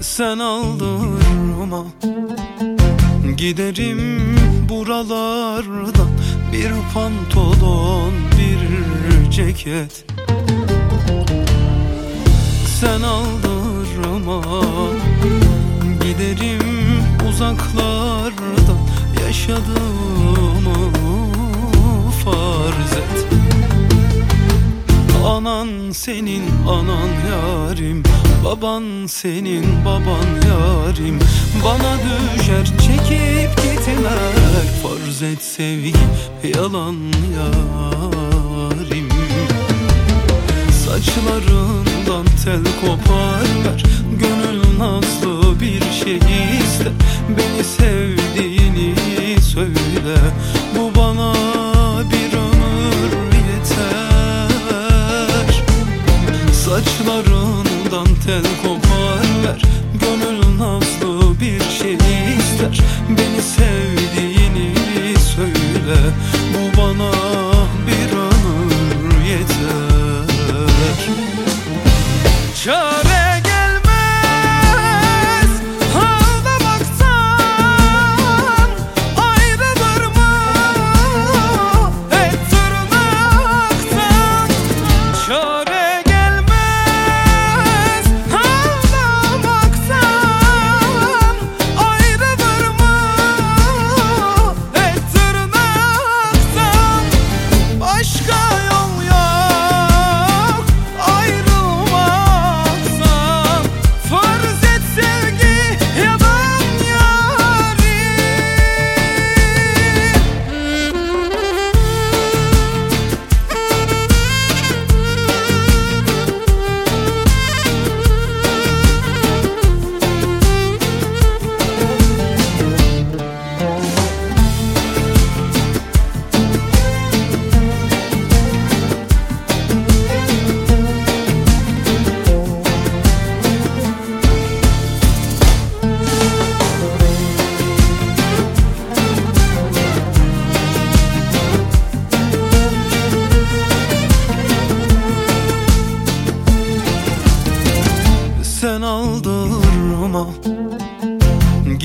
Sen aldırma. Giderim buralardan Bir pantolon bir ceket. Sen aldırma. Giderim uzaklardan Yaşadığımı farz et. Anan senin anan yarim Baban senin baban yarim. Bana düşer çekip gitmek Farz et sevgi yalan yarim. Saçlarından tel kopar ver Gönül nazlı bir şey iste Beni sevdiğini Saçlarından tel kopar Gönül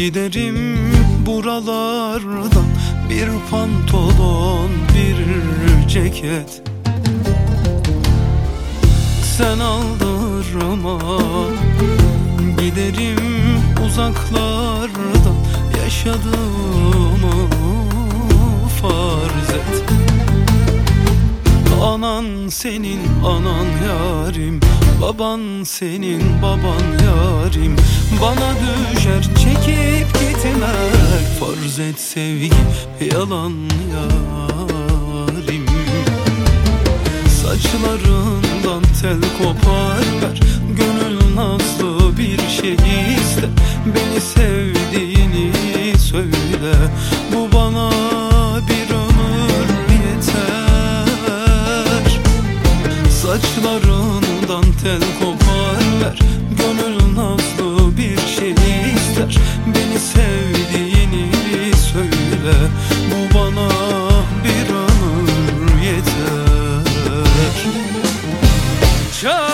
Giderim buralardan. Bir pantolon bir ceket. Sen aldırma. Giderim uzaklardan. Yaşadığımı farz et. Anan senin anan yarim Baban senin baban yarim. Bana düşer çekip gitmek. Farz et sevgi yalan yarim. Saçlarından tel kopar ver Gönül nazlı bir şey iste. Beni sevdiğini söyle Bu bana bir ömür yeter. Saçlarından tel kopar. Gönül nazlı bir şey ister. Beni sevdiğini söyle. Bu bana bir ömür yeter. Çal